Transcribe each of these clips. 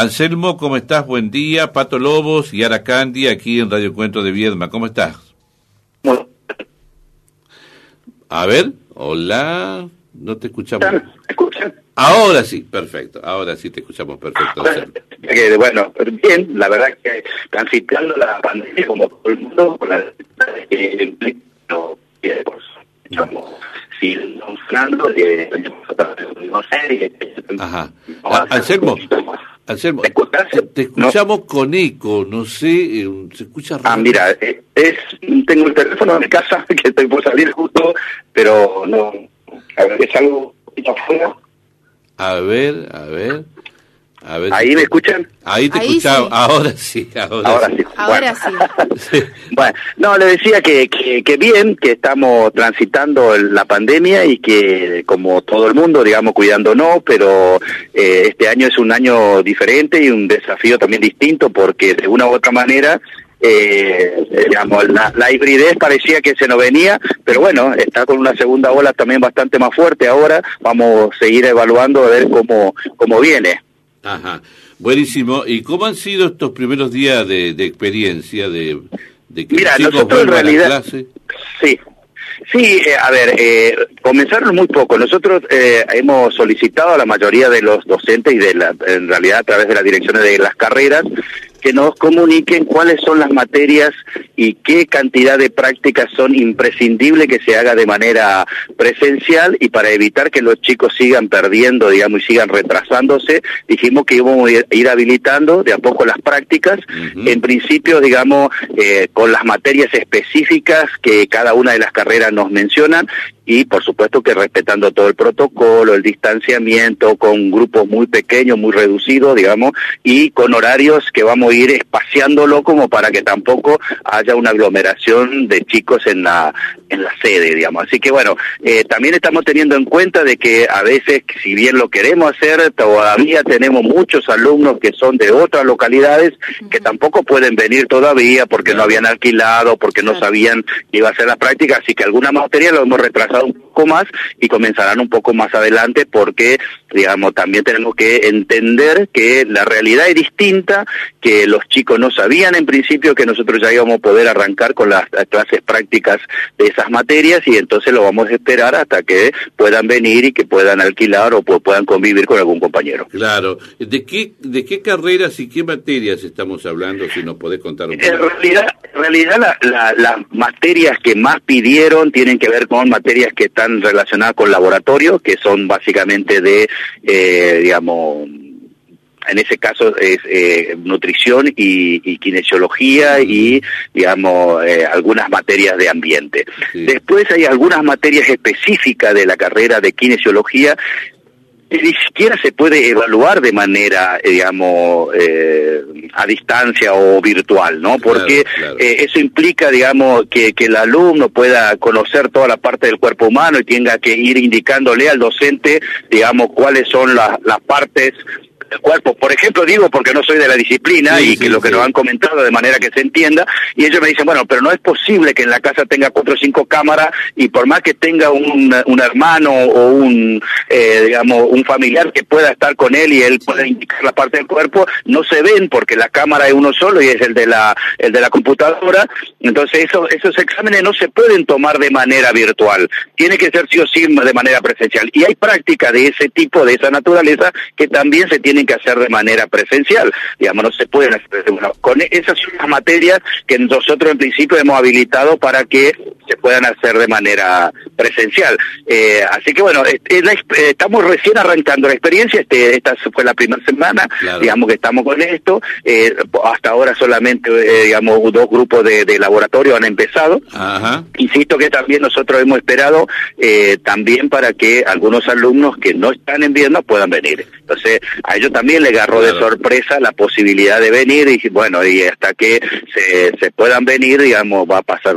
Anselmo, ¿cómo estás? Buen día. Pato Lobos y Ara Candy aquí en Radio Cuento de Viedma. ¿Cómo estás? A ver, hola. No te escuchamos. ¿Me escuchan? Ahora sí, perfecto. Ahora sí te escuchamos perfecto. Eh, bueno, bien, la verdad que transitando la pandemia como todo el mundo, con la eh, no, eh, pues, estamos sí, funcionando, eh, no sé, Ajá. A- Anselmo, Anselmo, ¿Me escuchas? te escuchamos con eco, no sé, eh, se escucha raro. Ah, mira, eh, es, tengo el teléfono en mi casa, que estoy por salir justo, pero no, a ver, es algo un poquito afuera. A ver, a ver. A ver ¿Ahí si- me escuchan? Ahí te Ahí sí. Ahora sí, ahora, Ahora sí. sí. Ahora Bueno. sí. Bueno, no, le decía que, que, que bien, que estamos transitando el- la pandemia y que como todo el mundo, digamos, cuidándonos, pero eh, este año es un año diferente y un desafío también distinto porque de una u otra manera, eh, digamos, la, la hibridez parecía que se nos venía, pero bueno, está con una segunda ola también bastante más fuerte ahora, vamos a seguir evaluando a ver cómo, cómo viene. Ajá. Buenísimo. ¿Y cómo han sido estos primeros días de, de experiencia de, de que Mira, los chicos nosotros en a realidad- clase? Sí. Sí, eh, a ver, eh, comenzaron muy poco. Nosotros eh, hemos solicitado a la mayoría de los docentes y de la, en realidad a través de las direcciones de las carreras que nos comuniquen cuáles son las materias y qué cantidad de prácticas son imprescindibles que se haga de manera presencial y para evitar que los chicos sigan perdiendo, digamos, y sigan retrasándose, dijimos que íbamos a ir- habilitando de a poco las prácticas, en principio, digamos, eh, con las materias específicas que cada una de las carreras nos mencionan y por supuesto que respetando todo el protocolo, el distanciamiento, con grupos muy pequeños, muy reducidos, digamos, y con horarios que vamos a ir espaciándolo como para que tampoco haya una aglomeración de chicos en la en la sede, digamos. Así que bueno, eh, también estamos teniendo en cuenta de que a veces, si bien lo queremos hacer, todavía tenemos muchos alumnos que son de otras localidades que tampoco pueden venir todavía porque no habían alquilado, porque no sabían que iba a ser la práctica, así que alguna materia lo hemos retrasado un poco más y comenzarán un poco más adelante porque, digamos, también tenemos que entender que la realidad es distinta, que los chicos no sabían en principio que nosotros ya íbamos a poder arrancar con las las clases prácticas de esas materias y entonces lo vamos a esperar hasta que puedan venir y que puedan alquilar o pu- puedan convivir con algún compañero. Claro. ¿De qué, ¿De qué carreras y qué materias estamos hablando? Si nos podés contar un En poco. realidad, en realidad la- la- las materias que más pidieron tienen que ver con materias que están relacionadas con laboratorio, que son básicamente de, eh, digamos, en ese caso es eh, nutrición y, y kinesiología y, digamos, eh, algunas materias de ambiente. Sí. Después hay algunas materias específicas de la carrera de kinesiología ni siquiera se puede evaluar de manera, eh, digamos, eh, a distancia o virtual, ¿no? Porque claro. eh, eso implica, digamos, que, que el alumno pueda conocer toda la parte del cuerpo humano y tenga que ir indicándole al docente, digamos, cuáles son las, las partes del cuerpo. Por ejemplo, digo porque no soy de la disciplina Sí, y sí, que lo que sí. nos han comentado de manera que se entienda, y ellos me dicen, bueno, pero no es posible que en la casa tenga cuatro o cinco cámaras y por más que tenga un, un hermano o un, eh, digamos, un familiar que pueda estar con él y él pueda indicar la parte del cuerpo, no se ven porque la cámara es uno solo y es el de la, el de la computadora, entonces eso, esos exámenes no se pueden tomar de manera virtual, tiene que ser sí o sí de manera presencial, y hay prácticas de ese tipo, de esa naturaleza, que también se tienen que hacer de manera presencial, digamos, no se pueden hacer una- con esas son las materias que nosotros en principio hemos habilitado para que se puedan hacer de manera presencial. Eh, así que bueno, eh, estamos recién arrancando la experiencia, este, esta fue la primera semana, Claro. digamos que estamos con esto, eh, hasta ahora solamente, eh, digamos, dos grupos de, de laboratorio han empezado, Ajá. Insisto que también nosotros hemos esperado eh, también para que algunos alumnos que no están en Viedma puedan venir. Entonces, a ellos también le agarró de sorpresa la posibilidad de venir y bueno, y hasta que se, se puedan venir, digamos, va a pasar.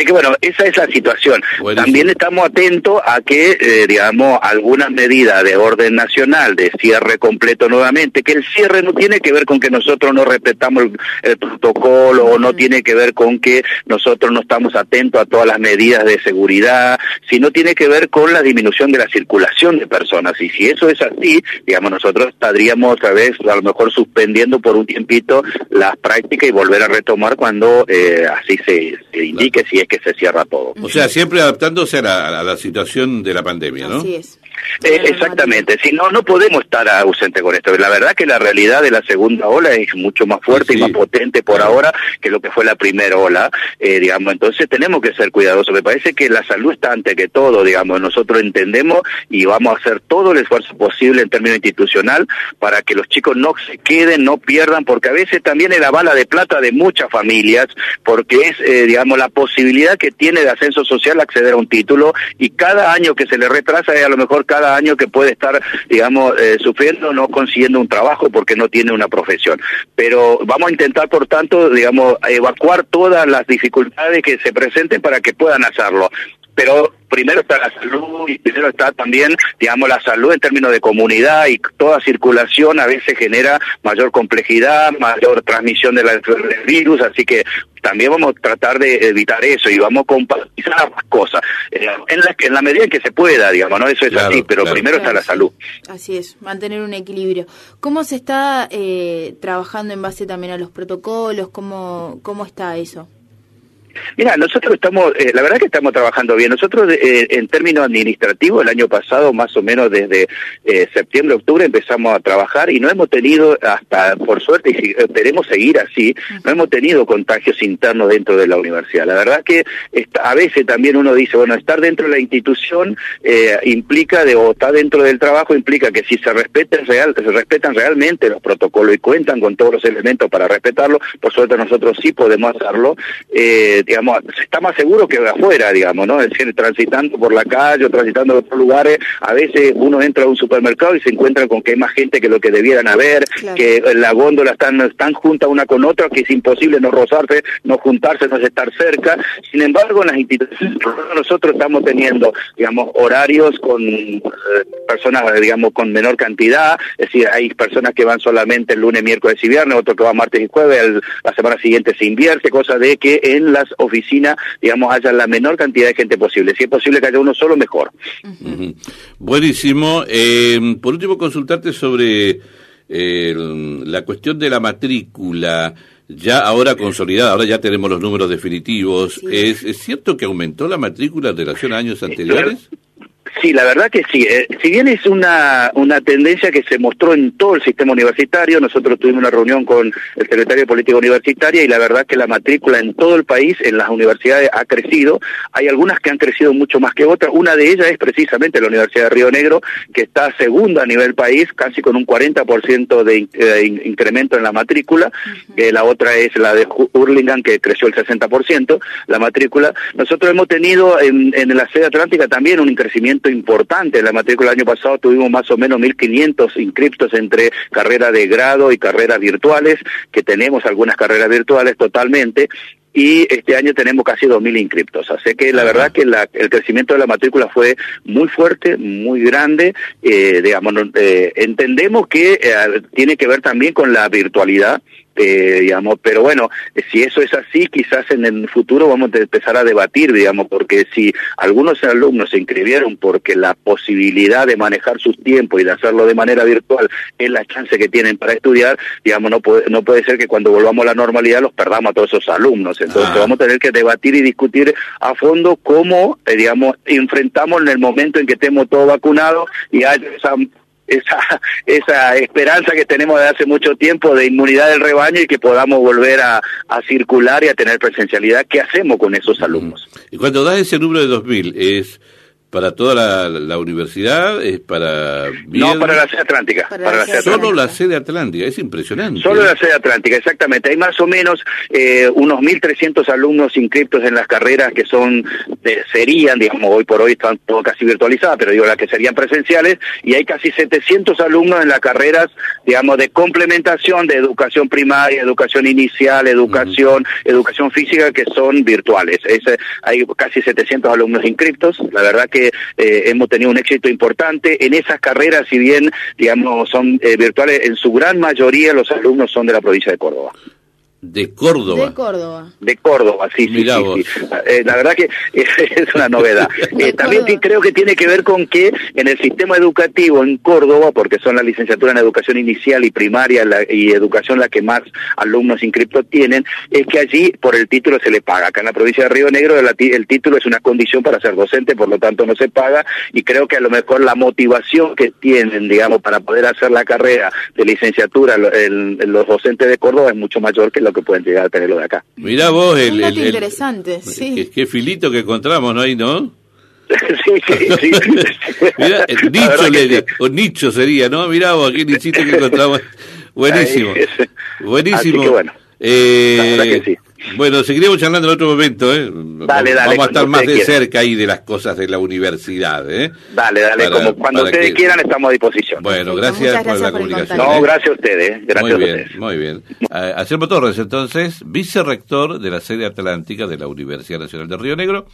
Así que bueno, esa es la situación. También estamos atentos a que, eh, digamos, algunas medidas de orden nacional de cierre completo nuevamente, que el cierre no tiene que ver con que nosotros no respetamos el, protocolo o no tiene que ver con que nosotros no estamos atentos a todas las medidas de seguridad, sino tiene que ver con la disminución de la circulación de personas. Y si eso es así, digamos, nosotros estaríamos otra vez a lo mejor suspendiendo por un tiempito las prácticas y volver a retomar cuando eh, así se, indique si es que se cierra todo. O sea, siempre adaptándose a la, a la situación de la pandemia, ¿no? Así es. Eh, exactamente, si no, no podemos estar ausentes con esto. La verdad que la realidad de la segunda ola es mucho más fuerte y más potente por ahora que lo que fue la primera ola, eh, digamos. Entonces tenemos que ser cuidadosos. Me parece que la salud está ante que todo, digamos. Nosotros entendemos y vamos a hacer todo el esfuerzo posible en términos institucional para que los chicos no se queden, no pierdan, porque a veces también es la bala de plata de muchas familias, porque es, eh, digamos, la posibilidad que tiene de ascenso social acceder a un título y cada año que se le retrasa es a lo mejor cada año que puede estar, digamos, eh, sufriendo, no consiguiendo un trabajo porque no tiene una profesión. Pero vamos a intentar, por tanto, digamos, evacuar todas las dificultades que se presenten para que puedan hacerlo pero primero está la salud y primero está también, digamos, la salud en términos de comunidad y toda circulación a veces genera mayor complejidad, mayor transmisión de del virus, así que también vamos a tratar de evitar eso y vamos a compartir más cosas eh, en, la, en la medida en que se pueda, digamos, ¿no? Eso es así, pero primero está la salud. Así es, mantener un equilibrio. ¿Cómo se está eh, trabajando en base también a los protocolos? ¿Cómo, cómo está eso? Mira, nosotros estamos, eh, la verdad que estamos trabajando bien. Nosotros eh, en términos administrativos, el año pasado, más o menos desde eh, septiembre, octubre, empezamos a trabajar y no hemos tenido, hasta por suerte, y esperemos seguir así, no hemos tenido contagios internos dentro de la universidad. La verdad que a veces también uno dice, bueno, estar dentro de la institución implica, de, o estar dentro del trabajo implica que si se respeten, real, se respetan realmente los protocolos y cuentan con todos los elementos para respetarlo, por suerte nosotros sí podemos hacerlo. Digamos, está más seguro que afuera, digamos, ¿no? Es decir, transitando por la calle o transitando por otros lugares, a veces uno entra a un supermercado y se encuentra con que hay más gente que lo que debieran haber, que la góndola están, están juntas una con otra, que es imposible no rozarse, no juntarse, no estar cerca. Sin embargo, en las instituciones nosotros estamos teniendo, digamos, horarios con eh, personas, digamos, con menor cantidad, es decir, hay personas que van solamente el lunes, miércoles y viernes, otros que van martes y jueves, la semana siguiente se invierte, cosa de que en las oficinas, digamos, haya la menor cantidad de gente posible. Si es posible que haya uno solo, mejor. Buenísimo. Eh, por último, consultarte sobre eh, la cuestión de la matrícula ya ahora consolidada, ahora ya tenemos los números definitivos. ¿Es, ¿Es, cierto que aumentó la matrícula en relación a años anteriores? Sí, la verdad que sí. Eh, si bien es una, una tendencia que se mostró en todo el sistema universitario, nosotros tuvimos una reunión con el secretario de Política Universitaria y la verdad que la matrícula en todo el país, en las universidades, ha crecido. Hay algunas que han crecido mucho más que otras. Una de ellas es precisamente la Universidad de Río Negro, que está segunda a nivel país, casi con un 40% de eh, incremento en la matrícula. Eh, la otra es la de Hurlingham, que creció el 60%, la matrícula. Nosotros hemos tenido en, en la sede atlántica también un crecimiento importante. En la matrícula del año pasado tuvimos más o menos 1.500 inscriptos entre carreras de grado y carreras virtuales, que tenemos algunas carreras virtuales totalmente, y este año tenemos casi 2.000 inscriptos. Así que la verdad que el crecimiento de la matrícula fue muy fuerte, muy grande. Eh, digamos, eh, entendemos que eh, tiene que ver también con la virtualidad eh, digamos, pero bueno, si eso es así, quizás en el futuro vamos a empezar a debatir, digamos, porque si algunos alumnos se inscribieron porque la posibilidad de manejar sus tiempos y de hacerlo de manera virtual es la chance que tienen para estudiar, digamos, no puede, no puede ser que cuando volvamos a la normalidad los perdamos a todos esos alumnos. Entonces vamos a tener que debatir y discutir a fondo cómo, eh, digamos, enfrentamos en el momento en que estemos todos vacunados y hay esa esa, esa esperanza que tenemos de hace mucho tiempo de inmunidad del rebaño y que podamos volver a, a circular y a tener presencialidad. ¿Qué hacemos con esos alumnos? Y cuando das ese número de 2.000, ¿es para toda la, universidad, es para... No, para la sede atlántica. Para, la Solo la sede atlántica, es impresionante. Solo la sede atlántica, exactamente. Hay más o menos eh, unos 1.300 alumnos inscriptos en las carreras que son, serían, digamos, hoy por hoy están todo casi virtualizadas, pero digo las que serían presenciales, y hay casi 700 alumnos en las carreras, digamos, de complementación de educación primaria, educación inicial, educación, educación física, que son virtuales. Es, hay casi 700 alumnos inscriptos. La verdad que eh, hemos tenido un éxito importante en esas carreras, si bien, digamos, son eh, virtuales, en su gran mayoría los alumnos son de la provincia de Córdoba. De Córdoba. De Córdoba. De Córdoba, sí, sí, sí, eh, la verdad que es una novedad. Eh, también creo que tiene que ver con que en el sistema educativo en Córdoba, porque son la licenciatura en educación inicial y primaria y educación la que más alumnos inscriptos tienen, es que allí por el título se le paga. Acá en la provincia de Río Negro el, título es una condición para ser docente, por lo tanto no se paga y creo que a lo mejor la motivación que tienen, digamos, para poder hacer la carrera de licenciatura los docentes de Córdoba es mucho mayor que la que pueden llegar a tenerlo de acá. Mirá vos el... el, interesante, sí. Qué, filito que encontramos, ¿no? Ahí, ¿no? sí, sí, sí. Mirá, nicho, le, o nicho sería, ¿no? Mirá vos, qué nichito que encontramos. Buenísimo. Buenísimo. Así que bueno. Eh, que sí. Bueno, seguiremos charlando en otro momento, ¿eh? Dale, dale. Vamos a estar más de cerca ahí de las cosas de la universidad, ¿eh? Dale, dale, como cuando ustedes quieran estamos a disposición. Bueno, gracias, por la comunicación. No, ¿eh? gracias a ustedes, gracias muy bien, a ustedes. Muy bien. Anselmo Torres, entonces, vicerrector de la sede atlántica de la Universidad Nacional de Río Negro.